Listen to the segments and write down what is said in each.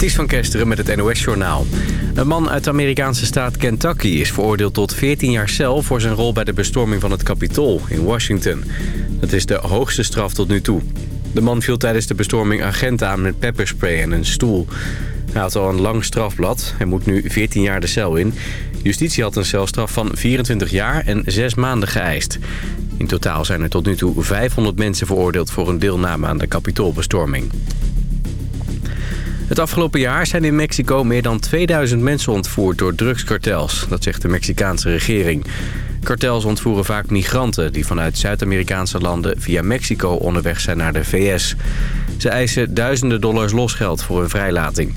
Ties van Kesteren met het NOS-journaal. Een man uit de Amerikaanse staat Kentucky is veroordeeld tot 14 jaar cel... voor zijn rol bij de bestorming van het Capitool in Washington. Dat is de hoogste straf tot nu toe. De man viel tijdens de bestorming agenten aan met pepperspray en een stoel. Hij had al een lang strafblad. Hij moet nu 14 jaar de cel in. Justitie had een celstraf van 24 jaar en 6 maanden geëist. In totaal zijn er tot nu toe 500 mensen veroordeeld... voor een deelname aan de kapitoolbestorming. Het afgelopen jaar zijn in Mexico meer dan 2000 mensen ontvoerd door drugskartels. Dat zegt de Mexicaanse regering. Kartels ontvoeren vaak migranten die vanuit Zuid-Amerikaanse landen via Mexico onderweg zijn naar de VS. Ze eisen duizenden dollars losgeld voor hun vrijlating.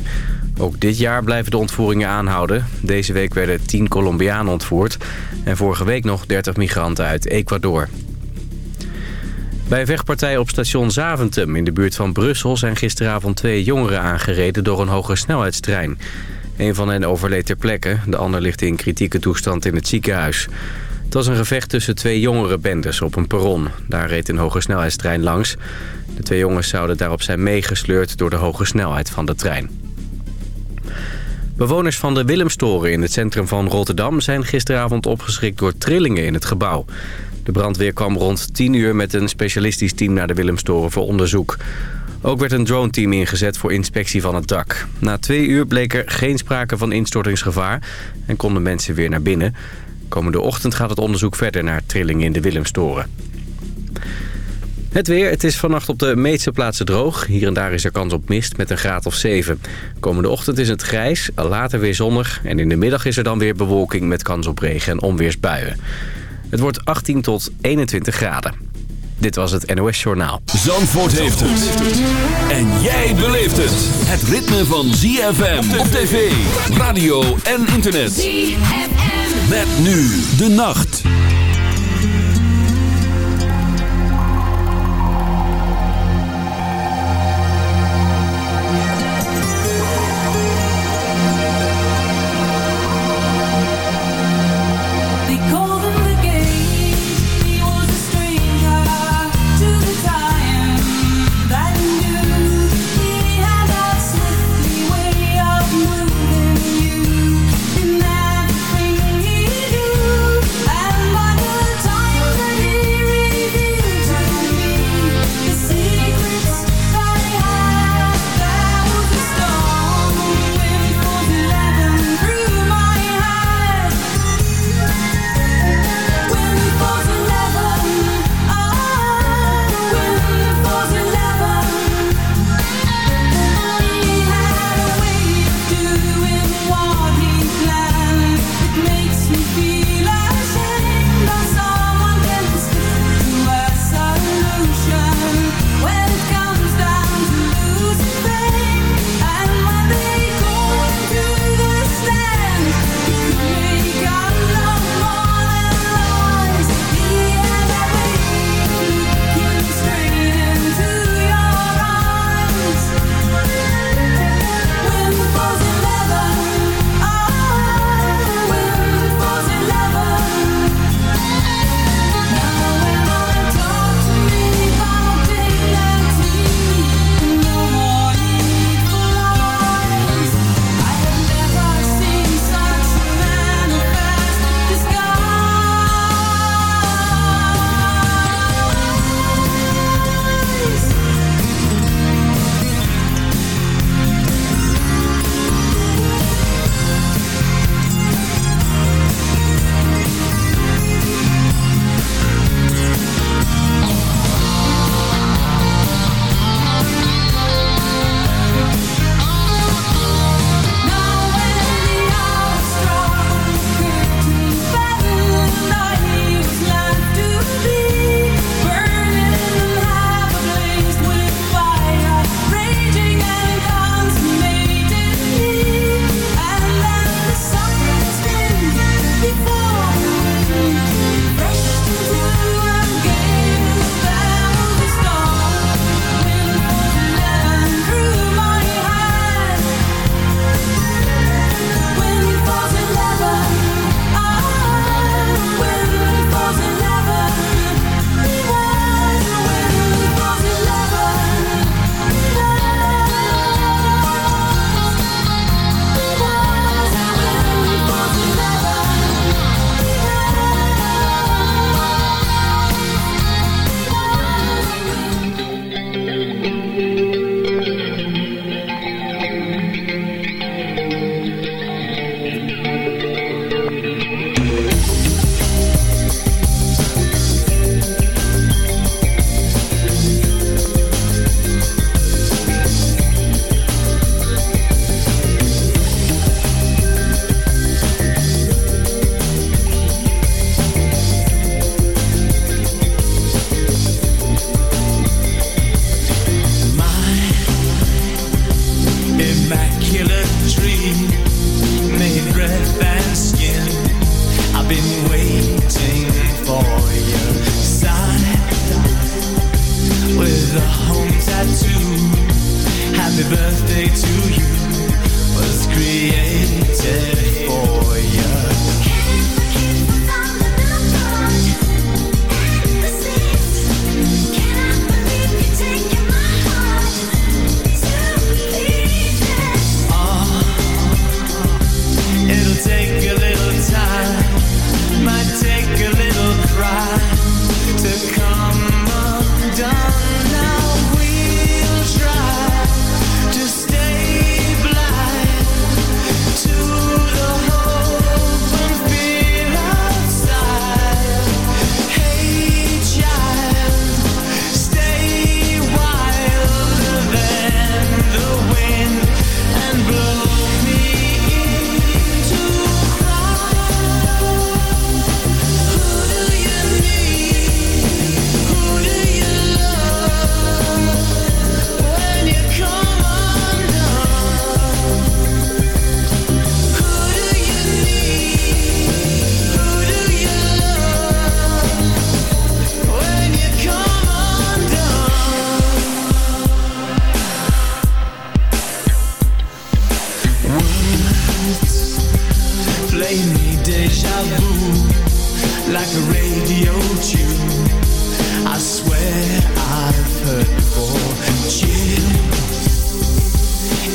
Ook dit jaar blijven de ontvoeringen aanhouden. Deze week werden 10 Colombianen ontvoerd en vorige week nog 30 migranten uit Ecuador. Bij een vechtpartij op station Zaventem in de buurt van Brussel... zijn gisteravond twee jongeren aangereden door een hoge snelheidstrein. Een van hen overleed ter plekke, de ander ligt in kritieke toestand in het ziekenhuis. Het was een gevecht tussen twee jongere bendes op een perron. Daar reed een hoge snelheidstrein langs. De twee jongens zouden daarop zijn meegesleurd door de hoge snelheid van de trein. Bewoners van de Willemstoren in het centrum van Rotterdam... zijn gisteravond opgeschrikt door trillingen in het gebouw. De brandweer kwam rond 10 uur met een specialistisch team naar de Willemstoren voor onderzoek. Ook werd een drone-team ingezet voor inspectie van het dak. Na twee uur bleek er geen sprake van instortingsgevaar en konden mensen weer naar binnen. Komende ochtend gaat het onderzoek verder naar trillingen in de Willemstoren. Het weer, het is vannacht op de meeste plaatsen droog. Hier en daar is er kans op mist met een graad of 7. Komende ochtend is het grijs, later weer zonnig... en in de middag is er dan weer bewolking met kans op regen en onweersbuien. Het wordt 18 tot 21 graden. Dit was het NOS Journaal. Zandvoort heeft het. En jij beleeft het. Het ritme van ZFM op tv, radio en internet. ZFM. Met nu de nacht.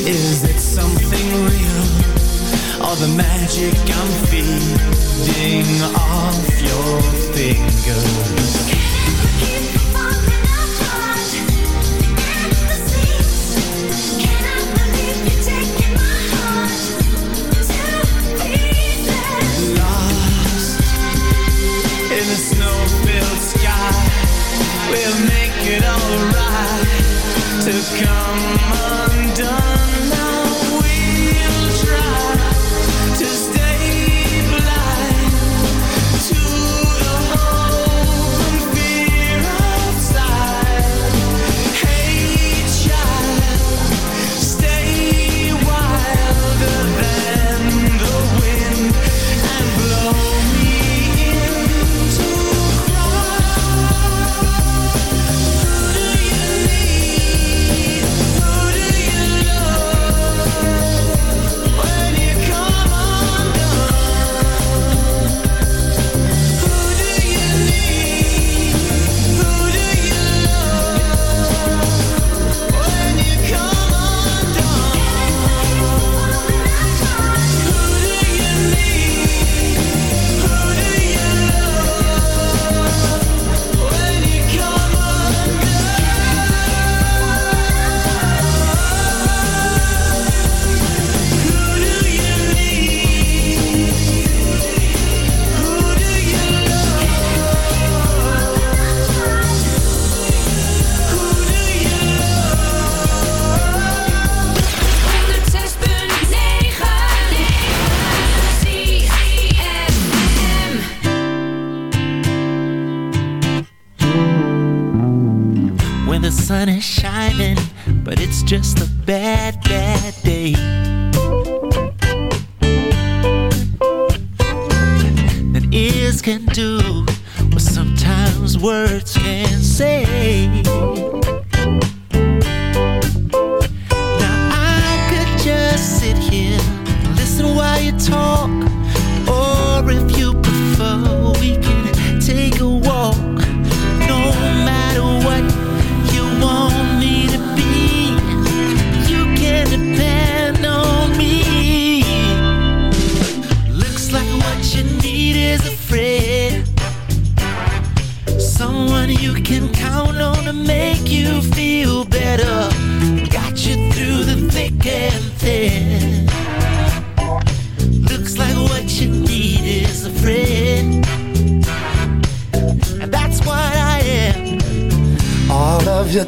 Is it something real? Or the magic I'm feeding off your fingers? the sun is shining, but it's just a bad, bad day. That ears can do what sometimes words can say.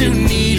You need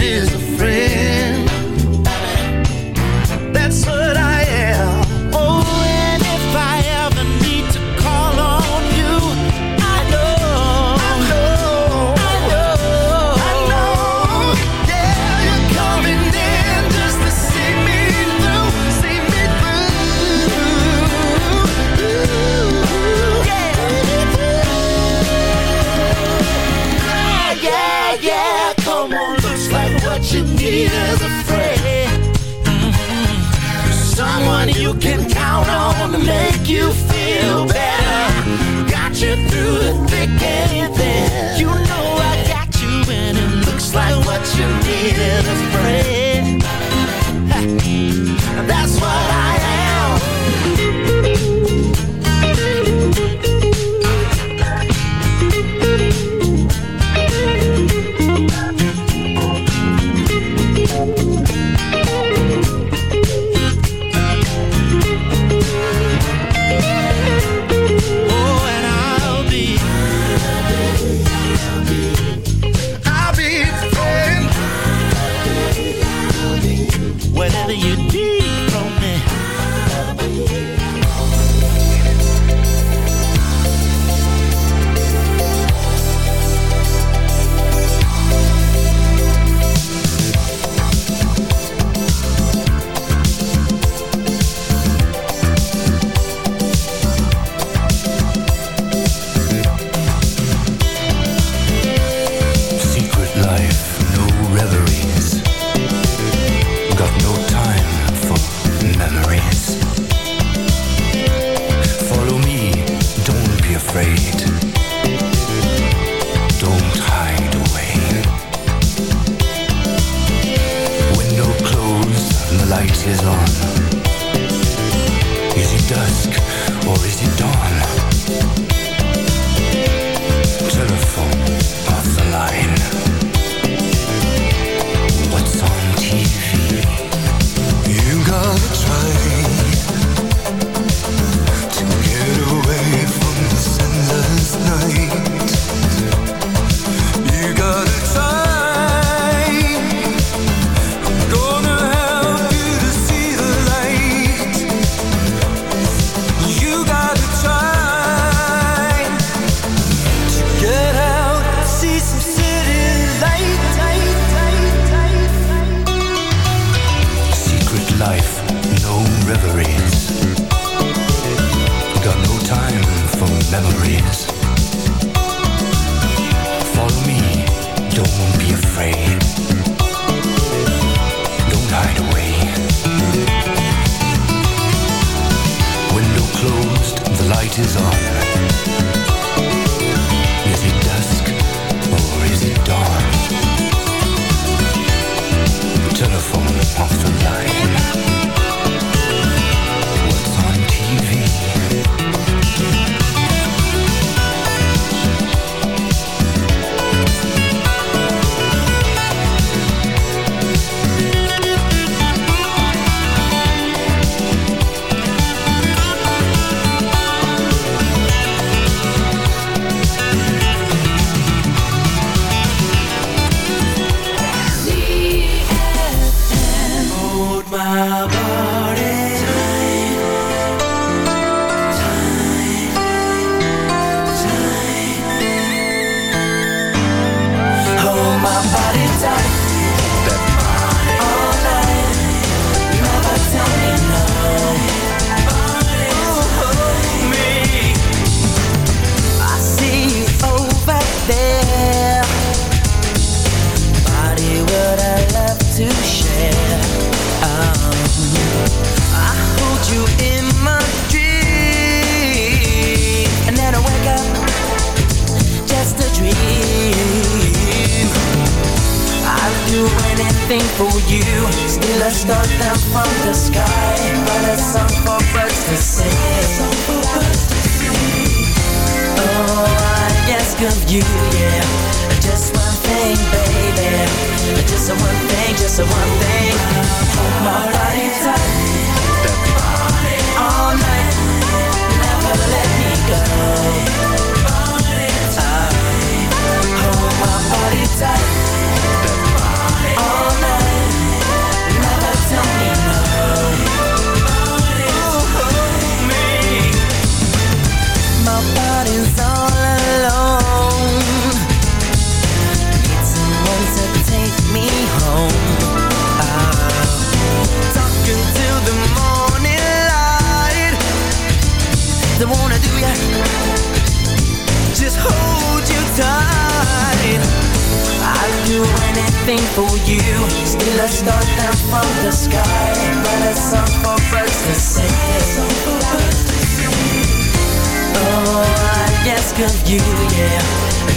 ask of you, yeah.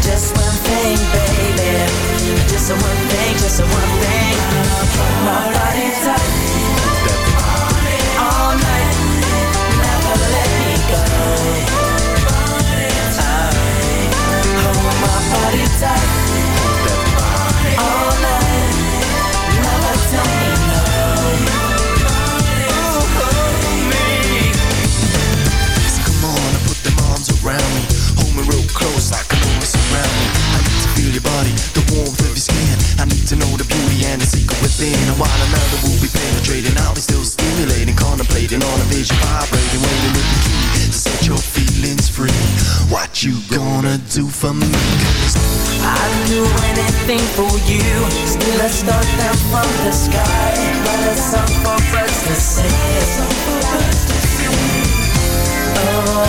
Just one thing, baby. Just one thing, just one thing. My body's up. body, the warmth of your skin. I need to know the beauty and the secret within. And while another will be penetrating, I'll be still stimulating, contemplating on a vision, vibrating, waiting with the key to set your feelings free. What you gonna do for me? I'd do anything for you. Still, I start down from the sky, but it's up for us to see. Oh,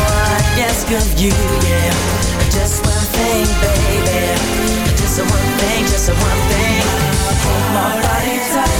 I ask of you, yeah Just one thing, baby just a one thing, just a one thing. My body type.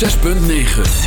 6.9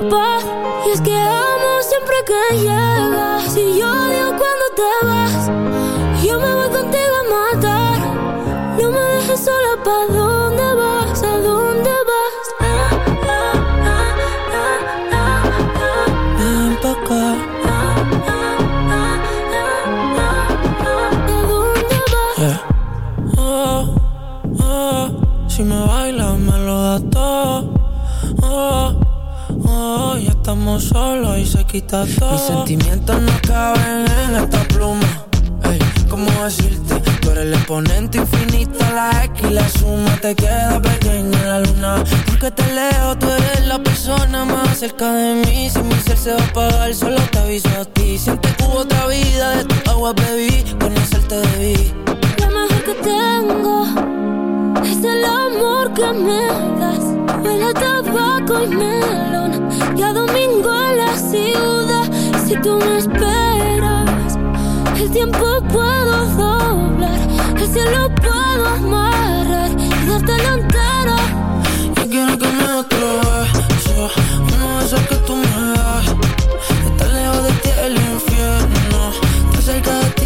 y es que amo siempre que Mis sentimientos no caben en esta pluma. Ey, ¿cómo decirte? Tú eres el exponente infinito, la X y la suma. Te queda pequeña en la luna. Porque te leo, tú eres la persona más cerca de mí. Si mi ser se va a apagar, solo te aviso a ti. Siente que otra vida, de tu agua bebí, conocerte debí. Lo mejor que tengo es el amor que me das. Huele a tabaco y melón. Y a domingo en la ciudad. Y si tú me esperas, el tiempo puedo doblar. El cielo puedo amarrar. Y darte la entera. Yo quiero que me otro beso. Uno de esos que tú me das. Estar lejos de ti el infierno. Estar cerca de ti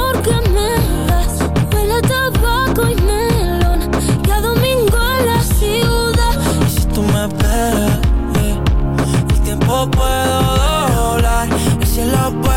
se lo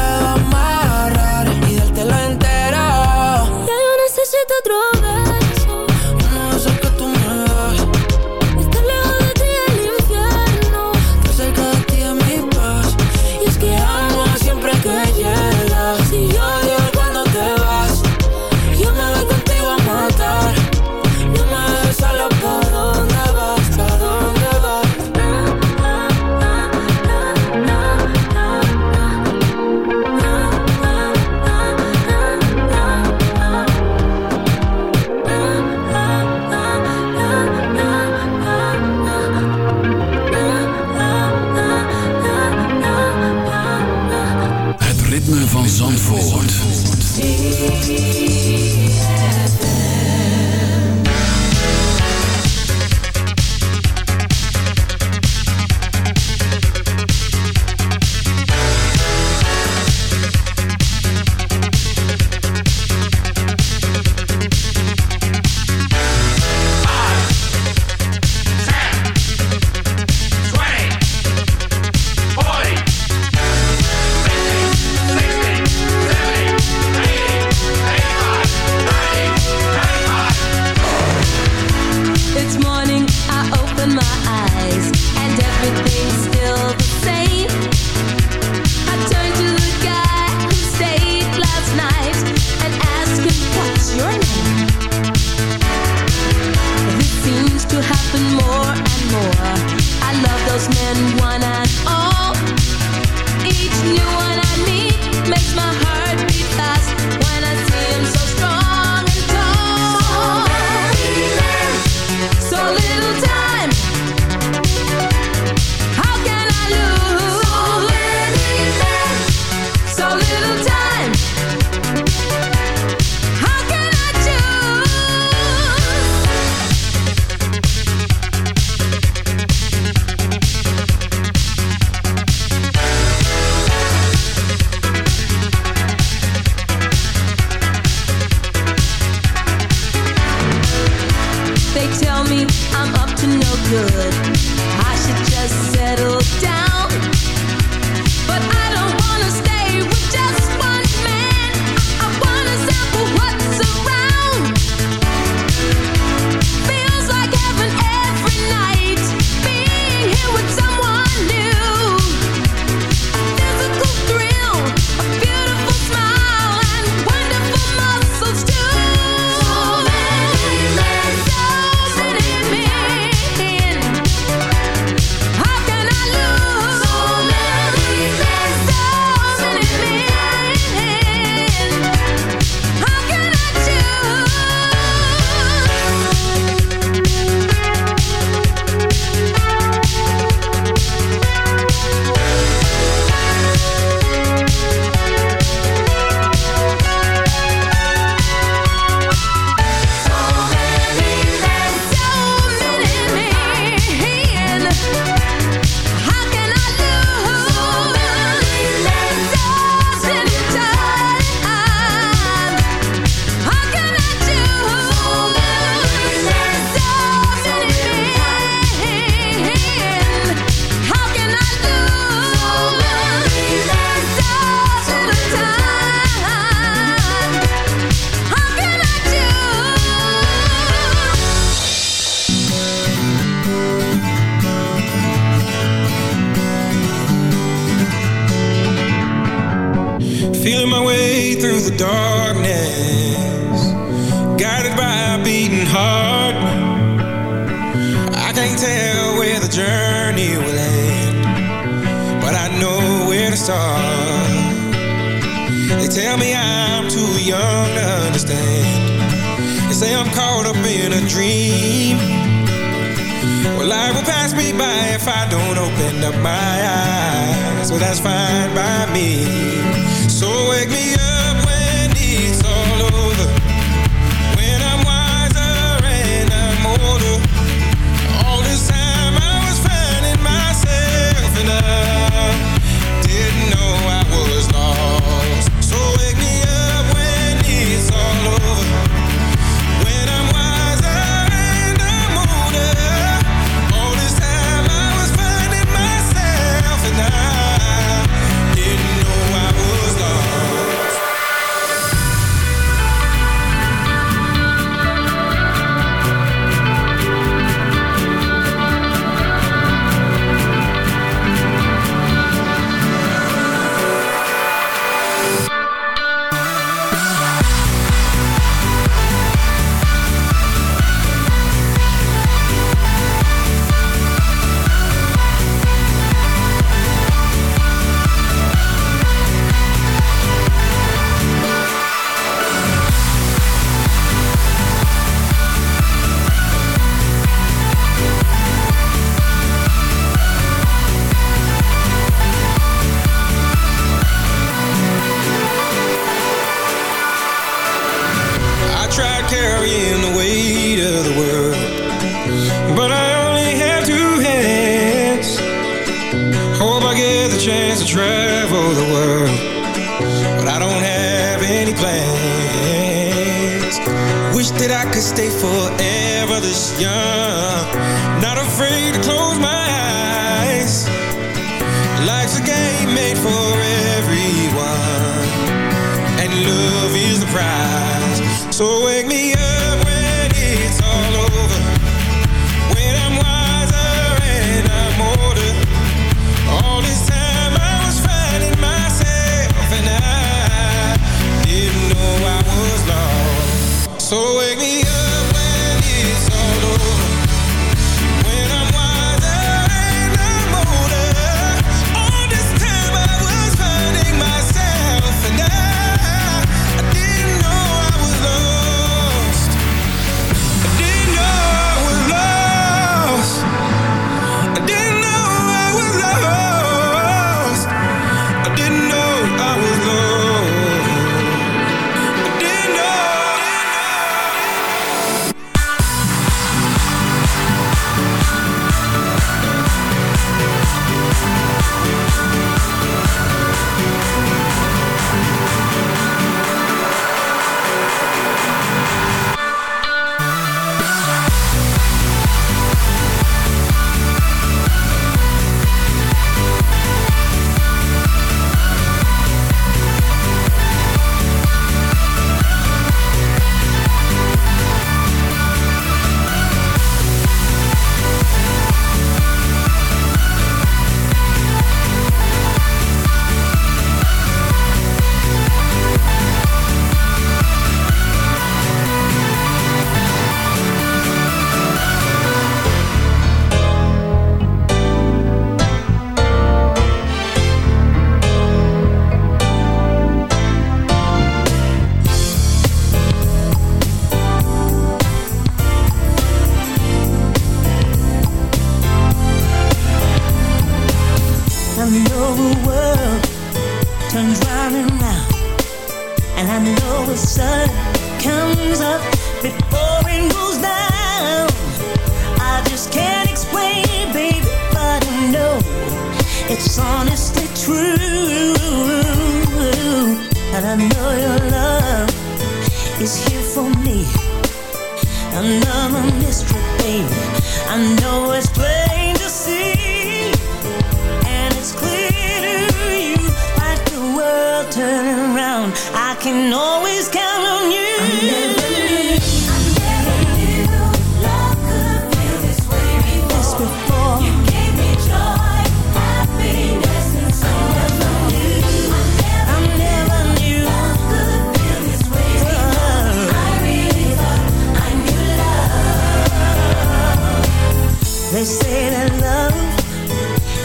They say that love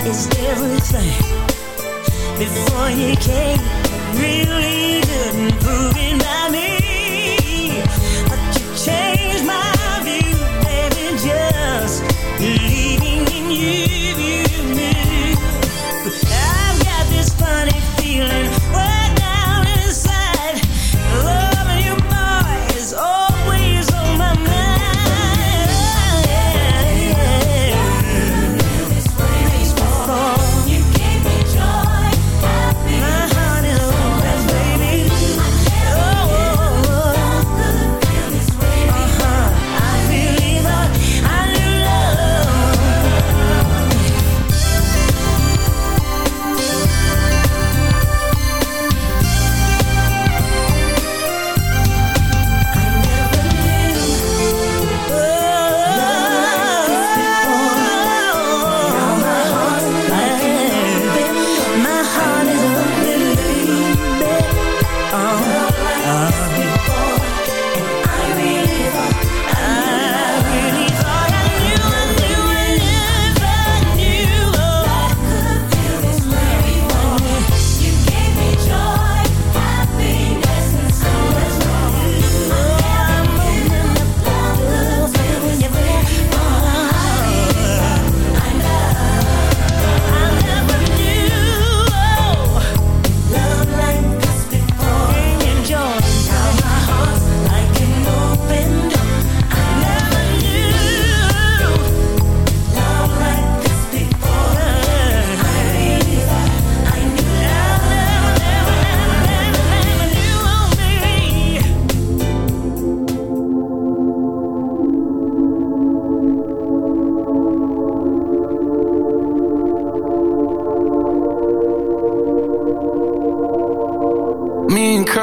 is everything. Before you came, really good and proving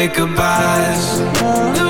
No goodbyes.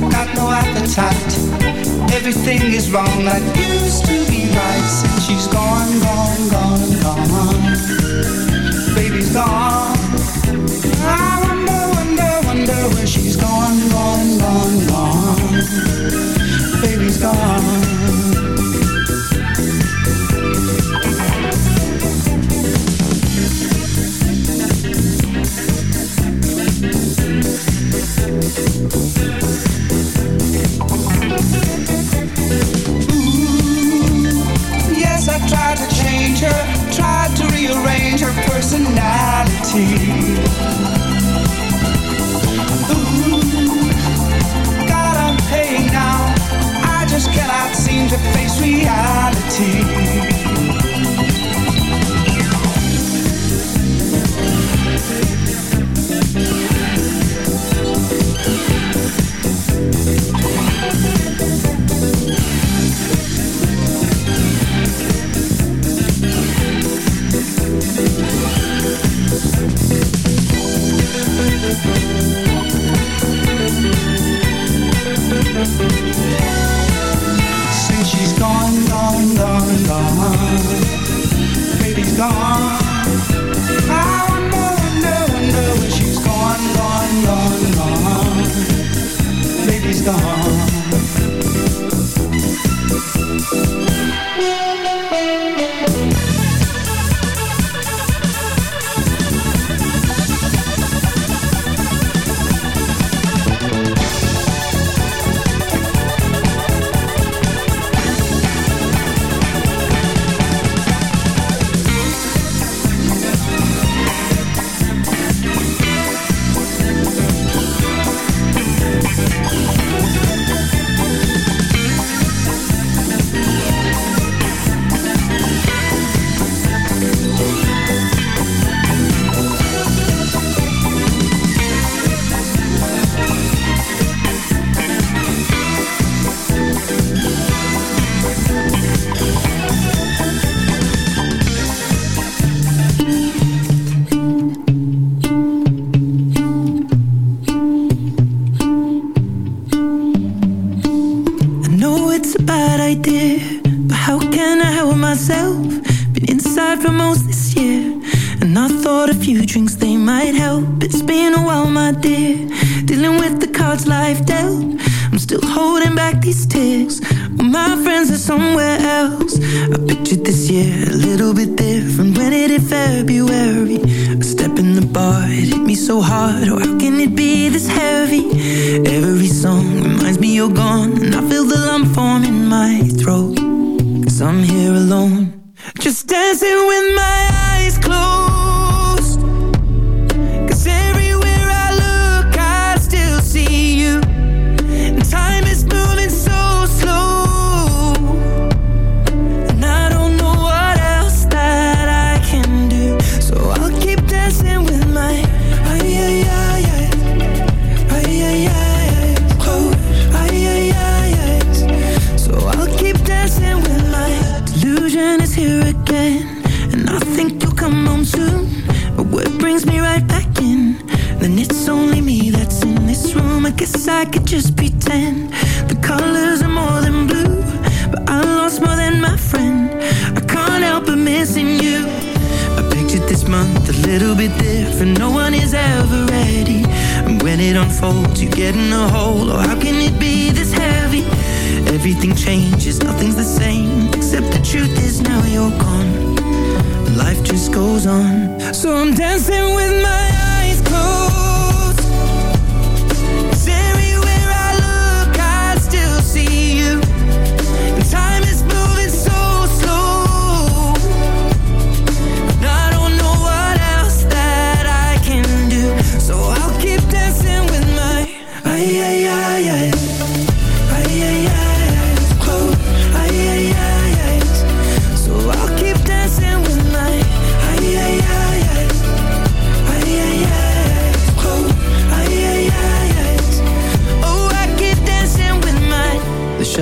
got no appetite. Everything is wrong that used to be right since she's gone, gone, gone, gone. Baby's gone. Seem to gone. Baby's gone. I wonder, wonder where she's gone, gone, gone, gone. Baby's gone. Again. And I think you'll come home soon. But what brings me right back in? Then it's only me that's in this room. I guess I could just pretend the colors are more than blue. But I lost more than my friend. I can't help but missing you. I pictured this month a little bit different. No one is ever ready. And when it unfolds, you get in a hole. Oh, how can it be this heavy? Everything changes, nothing's the same. Except the truth is now you're gone. Life just goes on. So I'm dancing with my eyes closed.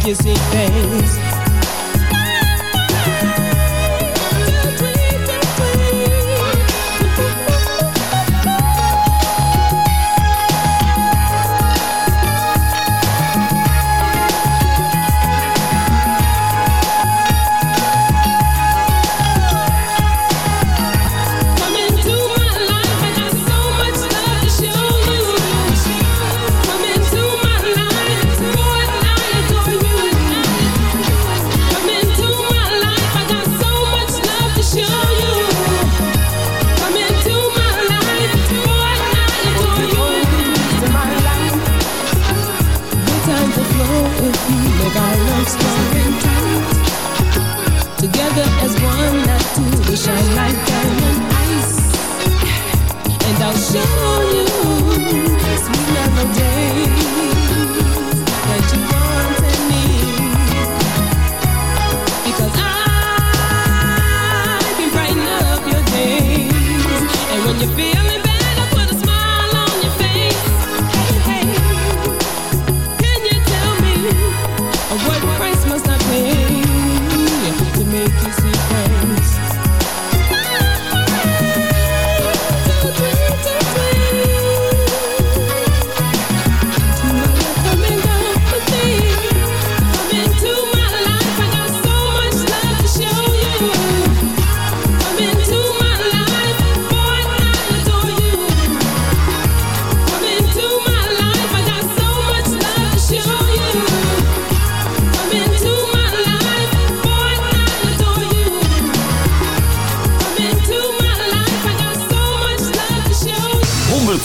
kissy face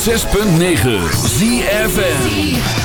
106.9 ZFN